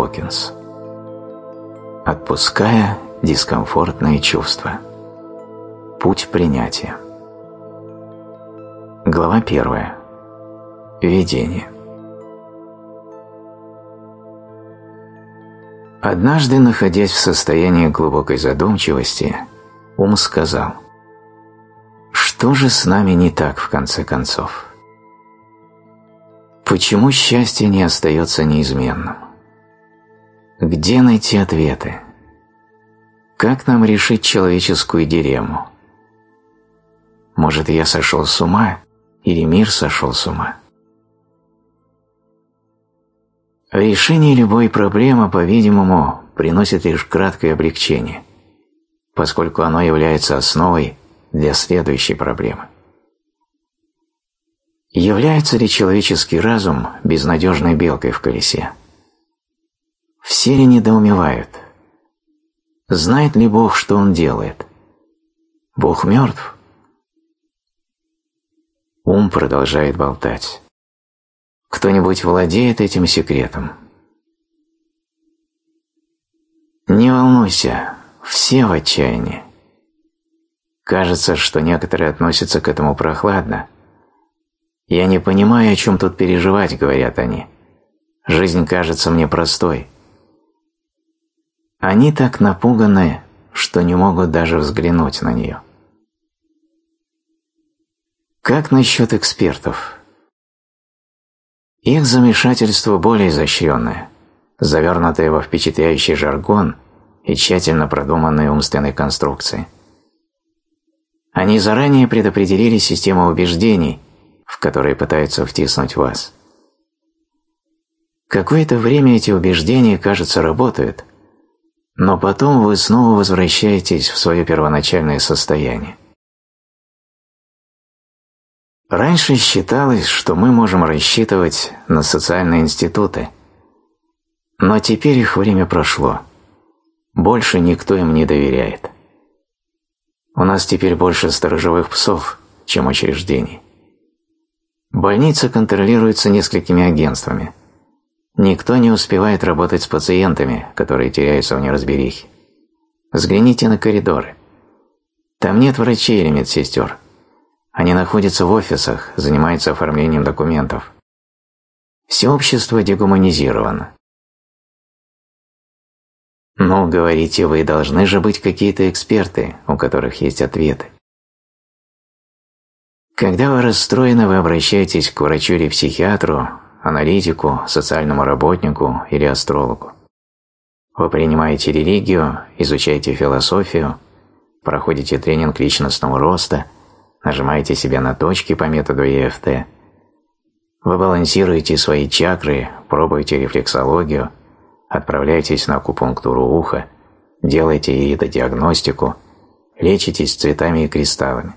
Хокинс Отпуская дискомфортные чувства. Путь принятия. Глава первая. Видение. Однажды, находясь в состоянии глубокой задумчивости, ум сказал, «Что же с нами не так, в конце концов? Почему счастье не остается неизменным? Где найти ответы? Как нам решить человеческую дилемму? Может, я сошел с ума, или мир сошел с ума?» Решение любой проблемы, по-видимому, приносит лишь краткое облегчение, поскольку оно является основой для следующей проблемы. Является ли человеческий разум безнадежной белкой в колесе? Все ли недоумевают? Знает ли Бог, что Он делает? Бог мертв? Ум продолжает болтать. Кто-нибудь владеет этим секретом? Не волнуйся, все в отчаянии. Кажется, что некоторые относятся к этому прохладно. «Я не понимаю, о чем тут переживать», — говорят они. «Жизнь кажется мне простой». Они так напуганы, что не могут даже взглянуть на нее. Как насчет экспертов? Их замешательство более изощренное, завернутое во впечатляющий жаргон и тщательно продуманные умственные конструкции. Они заранее предопределили систему убеждений, в которые пытаются втиснуть вас. Какое-то время эти убеждения, кажется, работают, но потом вы снова возвращаетесь в свое первоначальное состояние. Раньше считалось, что мы можем рассчитывать на социальные институты, но теперь их время прошло. Больше никто им не доверяет. У нас теперь больше сторожевых псов, чем учреждений. Больница контролируется несколькими агентствами. Никто не успевает работать с пациентами, которые теряются в неразберихе. Взгляните на коридоры. Там нет врачей или медсестер. Они находятся в офисах, занимаются оформлением документов. Все общество дегуманизировано. Но, говорите, вы должны же быть какие-то эксперты, у которых есть ответы. Когда вы расстроены, вы обращаетесь к врачу или психиатру, аналитику, социальному работнику или астрологу. Вы принимаете религию, изучаете философию, проходите тренинг личностного роста – нажимаете себя на точки по методу EFT. Вы балансируете свои чакры, пробуете рефлексологию, отправляетесь на акупунктуру уха, делаете иридодиагностику, лечитесь цветами и кристаллами.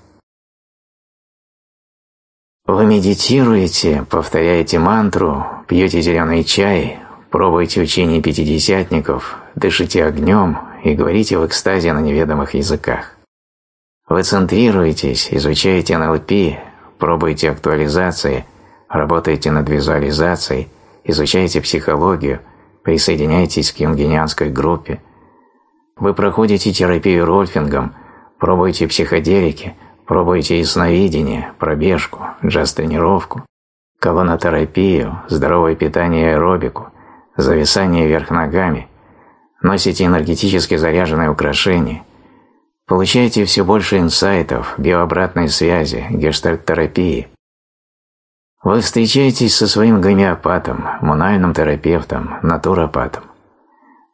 Вы медитируете, повторяете мантру, пьете зеленый чай, пробуете учение пятидесятников, дышите огнем и говорите в экстазе на неведомых языках. Вы центрируетесь, изучаете НЛП, пробуете актуализации, работаете над визуализацией, изучаете психологию, присоединяетесь к юнгенианской группе. Вы проходите терапию рольфингом, пробуете психоделики, пробуете ясновидение, пробежку, джаз-тренировку, колонотерапию, здоровое питание и аэробику, зависание вверх ногами, носите энергетически заряженные украшения – Получаете все больше инсайтов, биообратной связи, гештальт-терапии. Вы встречаетесь со своим гомеопатом, мунальным терапевтом, натуропатом.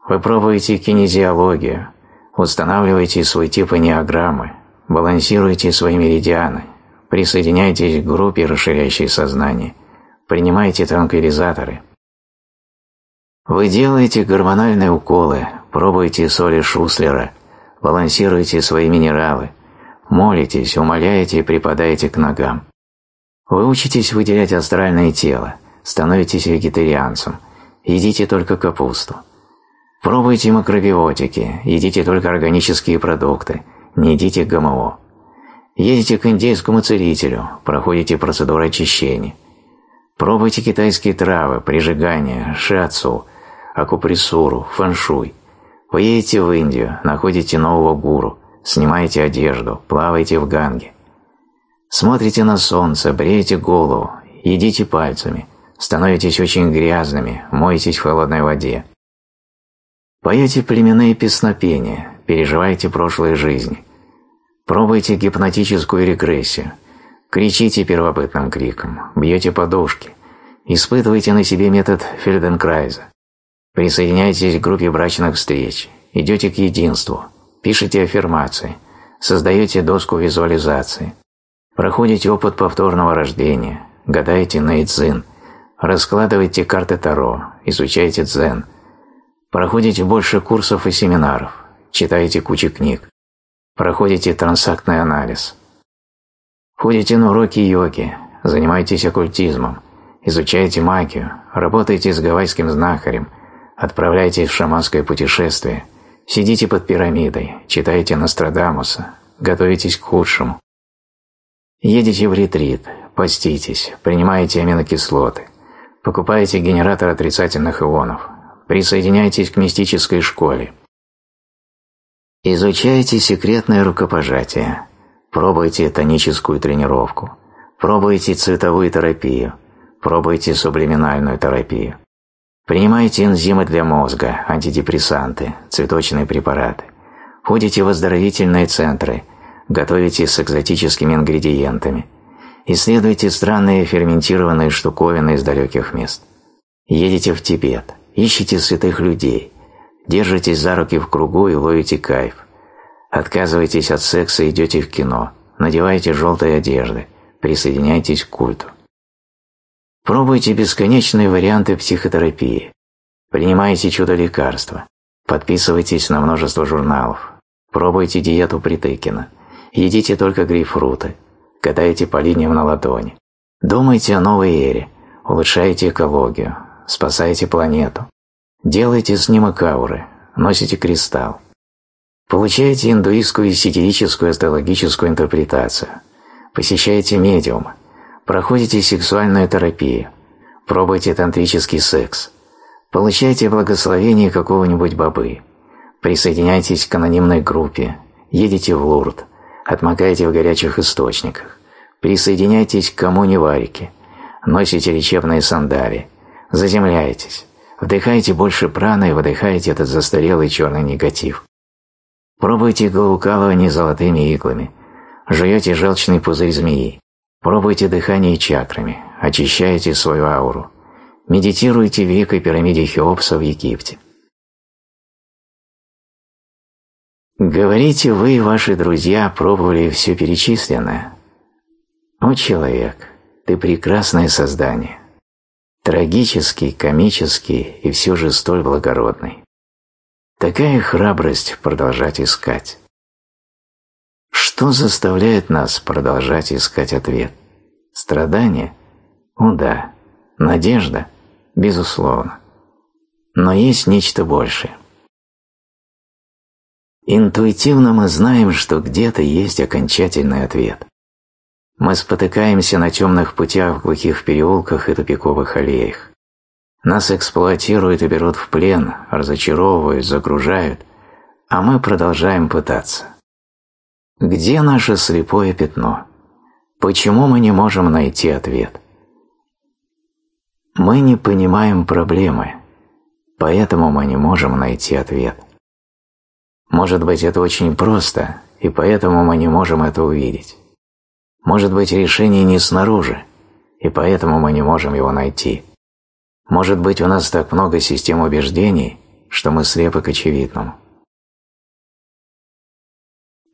Вы пробуете кинезиологию, устанавливаете свой тип энеограммы, балансируете свои меридианы, присоединяетесь к группе, расширяющей сознание, принимаете транквилизаторы. Вы делаете гормональные уколы, пробуете соли Шуслера – балансируете свои минералы, молитесь, умоляете и припадаете к ногам. Вы учитесь выделять астральное тело, становитесь вегетарианцем, едите только капусту. Пробуйте макробиотики, едите только органические продукты, не едите ГМО. Едете к индейскому целителю, проходите процедуру очищения. Пробуйте китайские травы, прижигание, шиацу, акупрессуру, фэншуй. Вы едете в Индию, находите нового гуру, снимаете одежду, плаваете в Ганге. Смотрите на солнце, бреете голову, едите пальцами, становитесь очень грязными, моетесь в холодной воде. Поете племенные песнопения, переживаете прошлые жизни. Пробуйте гипнотическую регрессию. Кричите первобытным криком, бьете подушки. Испытывайте на себе метод Фельденкрайза. Присоединяйтесь к группе брачных встреч, идете к единству, пишите аффирмации, создаете доску визуализации, проходите опыт повторного рождения, гадаете на Ицзин, раскладываете карты Таро, изучаете дзен, проходите больше курсов и семинаров, читаете кучу книг, проходите трансактный анализ, ходите на уроки йоги, занимаетесь оккультизмом, изучаете магию, работаете с гавайским знахарем, отправляйтесь в шаманское путешествие, сидите под пирамидой, читаете Нострадамуса, готовитесь к худшему. Едете в ретрит, поститесь, принимаете аминокислоты, покупаете генератор отрицательных ионов, присоединяйтесь к мистической школе. Изучайте секретное рукопожатие, пробуйте тоническую тренировку, пробуйте цветовую терапию, пробуйте сублиминальную терапию. Принимайте энзимы для мозга, антидепрессанты, цветочные препараты. Ходите в оздоровительные центры, готовите с экзотическими ингредиентами. Исследуйте странные ферментированные штуковины из далеких мест. Едете в Тибет, ищите святых людей, держитесь за руки в кругу и ловите кайф. Отказывайтесь от секса и идете в кино, надевайте желтые одежды, присоединяйтесь к культу. Пробуйте бесконечные варианты психотерапии. Принимайте чудо-лекарства. Подписывайтесь на множество журналов. Пробуйте диету Притыкина. Едите только грейпфруты. Катайте по линиям на ладони. Думайте о новой эре. Улучшайте экологию. Спасайте планету. Делайте снимок ауры. Носите кристалл. Получайте индуистскую и ситирическую астрологическую интерпретацию. Посещайте медиума. Проходите сексуальную терапию, пробуйте тантрический секс, получайте благословение какого-нибудь бабы, присоединяйтесь к анонимной группе, едете в Лурд, отмокайте в горячих источниках, присоединяйтесь к коммуне Варики, носите лечебные сандали, заземляйтесь, вдыхайте больше праны и выдыхайте этот застарелый черный негатив. Пробуйте головокалывание золотыми иглами, жуете желчный пузырь змеи, Пробуйте дыхание чакрами, очищайте свою ауру. Медитируйте в Великой пирамиде Хеопса в Египте. Говорите, вы и ваши друзья пробовали все перечисленное. О, человек, ты прекрасное создание. Трагический, комический и все же столь благородный. Такая храбрость продолжать искать. Что заставляет нас продолжать искать ответ? Страдание? О да. Надежда? Безусловно. Но есть нечто большее. Интуитивно мы знаем, что где-то есть окончательный ответ. Мы спотыкаемся на темных путях в глухих переулках и тупиковых аллеях. Нас эксплуатируют и берут в плен, разочаровывают, загружают, а мы продолжаем пытаться. Где наше слепое пятно? Почему мы не можем найти ответ? Мы не понимаем проблемы, поэтому мы не можем найти ответ. Может быть, это очень просто, и поэтому мы не можем это увидеть. Может быть, решение не снаружи, и поэтому мы не можем его найти. Может быть, у нас так много систем убеждений, что мы слепы к очевидному.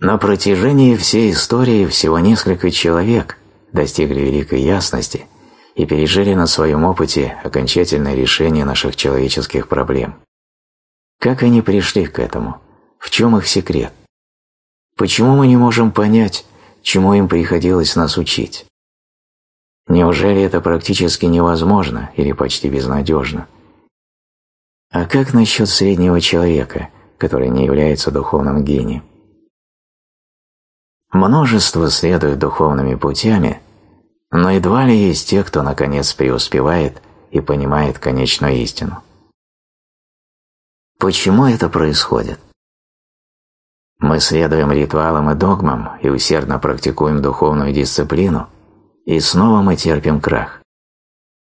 На протяжении всей истории всего несколько человек достигли великой ясности и пережили на своем опыте окончательное решение наших человеческих проблем. Как они пришли к этому? В чем их секрет? Почему мы не можем понять, чему им приходилось нас учить? Неужели это практически невозможно или почти безнадежно? А как насчет среднего человека, который не является духовным гением? Множество следует духовными путями, но едва ли есть те, кто наконец преуспевает и понимает конечную истину. Почему это происходит? Мы следуем ритуалам и догмам и усердно практикуем духовную дисциплину, и снова мы терпим крах.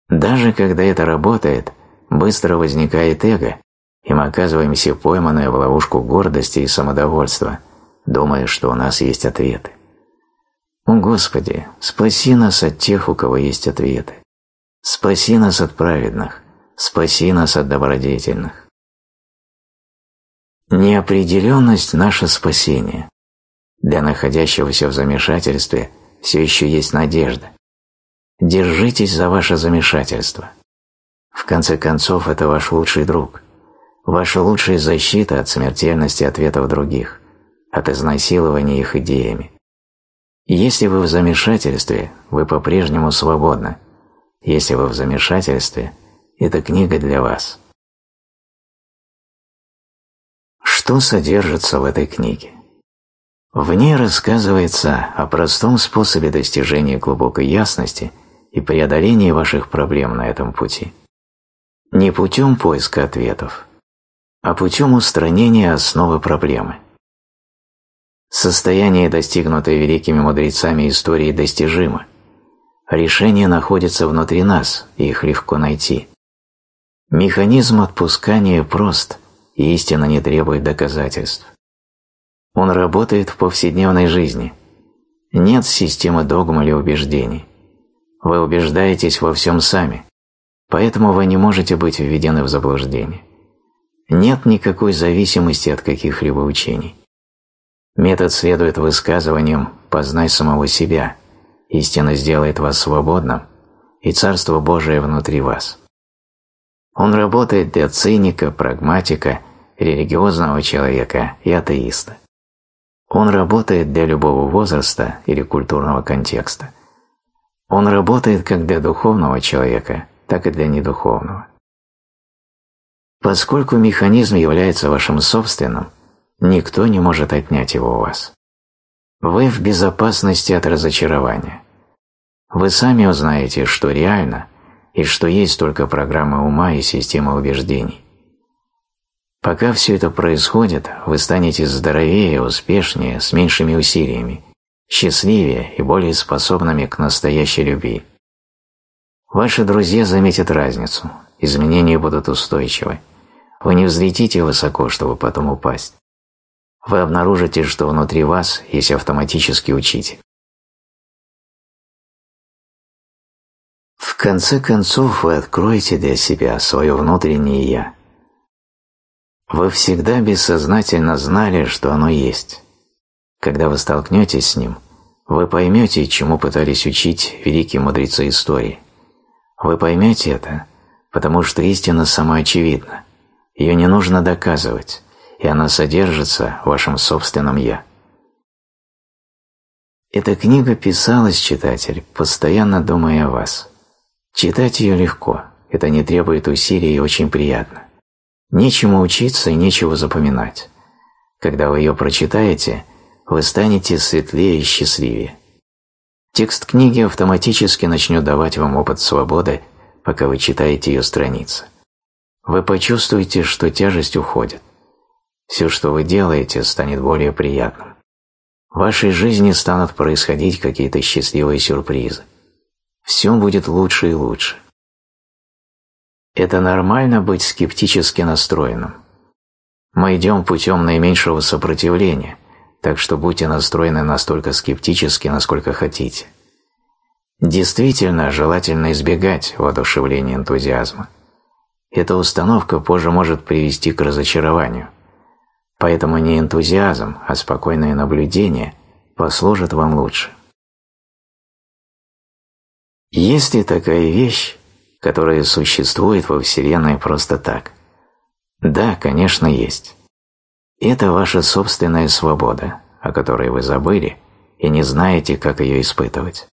Даже когда это работает, быстро возникает эго, и мы оказываемся пойманные в ловушку гордости и самодовольства, думая, что у нас есть ответы. О Господи, спаси нас от тех, у кого есть ответы. Спаси нас от праведных, спаси нас от добродетельных. Неопределенность – наше спасение. Для находящегося в замешательстве все еще есть надежда. Держитесь за ваше замешательство. В конце концов, это ваш лучший друг, ваша лучшая защита от смертельности ответов других, от изнасилования их идеями. Если вы в замешательстве, вы по-прежнему свободны. Если вы в замешательстве, эта книга для вас. Что содержится в этой книге? В ней рассказывается о простом способе достижения глубокой ясности и преодоления ваших проблем на этом пути. Не путем поиска ответов, а путем устранения основы проблемы. Состояние, достигнутое великими мудрецами истории, достижимо. Решение находится внутри нас, и их легко найти. Механизм отпускания прост – истина не требует доказательств. Он работает в повседневной жизни. Нет системы догм или убеждений. Вы убеждаетесь во всем сами, поэтому вы не можете быть введены в заблуждение. Нет никакой зависимости от каких-либо учений. Метод следует высказываниям «познай самого себя», истина сделает вас свободным, и Царство Божие внутри вас. Он работает для циника, прагматика религиозного человека и атеиста. Он работает для любого возраста или культурного контекста. Он работает как для духовного человека, так и для недуховного. Поскольку механизм является вашим собственным, никто не может отнять его у вас. Вы в безопасности от разочарования. Вы сами узнаете, что реально и что есть только программа ума и система убеждений. Пока все это происходит, вы станете здоровее, успешнее, с меньшими усилиями, счастливее и более способными к настоящей любви. Ваши друзья заметят разницу, изменения будут устойчивы. Вы не взлетите высоко, чтобы потом упасть. Вы обнаружите, что внутри вас есть автоматический учитель. В конце концов вы откроете для себя свое внутреннее «я», вы всегда бессознательно знали, что оно есть. Когда вы столкнетесь с ним, вы поймете, чему пытались учить великие мудрецы истории. Вы поймете это, потому что истина самоочевидна. Ее не нужно доказывать, и она содержится в вашем собственном «я». Эта книга писалась, читатель, постоянно думая о вас. Читать ее легко, это не требует усилий и очень приятно. Нечему учиться и нечего запоминать. Когда вы ее прочитаете, вы станете светлее и счастливее. Текст книги автоматически начнет давать вам опыт свободы, пока вы читаете ее страницы. Вы почувствуете, что тяжесть уходит. Все, что вы делаете, станет более приятным. В вашей жизни станут происходить какие-то счастливые сюрпризы. Все будет лучше и лучше. Это нормально быть скептически настроенным. Мы идем путем наименьшего сопротивления, так что будьте настроены настолько скептически, насколько хотите. Действительно, желательно избегать воодушевления энтузиазма. Эта установка позже может привести к разочарованию. Поэтому не энтузиазм, а спокойное наблюдение послужит вам лучше. Есть ли такая вещь, которое существует во Вселенной просто так? Да, конечно, есть. Это ваша собственная свобода, о которой вы забыли и не знаете, как ее испытывать.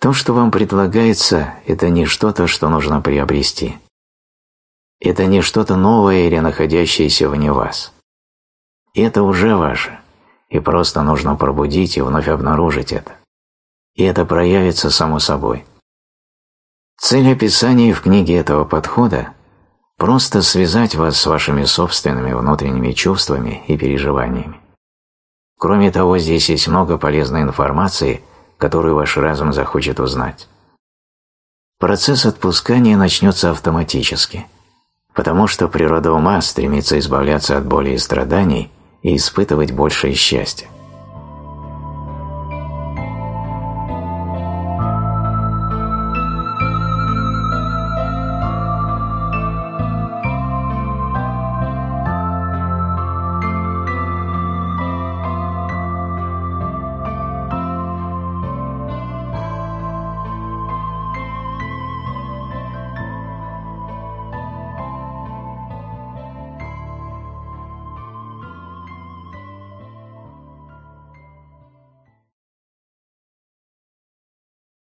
То, что вам предлагается, это не что-то, что нужно приобрести. Это не что-то новое или находящееся вне вас. Это уже ваше, и просто нужно пробудить и вновь обнаружить это. И это проявится само собой. Цель описания в книге этого подхода просто связать вас с вашими собственными внутренними чувствами и переживаниями. Кроме того, здесь есть много полезной информации, которую ваш разум захочет узнать. Процесс отпускания начнется автоматически, потому что природа ума стремится избавляться от боли и страданий и испытывать большее счастье.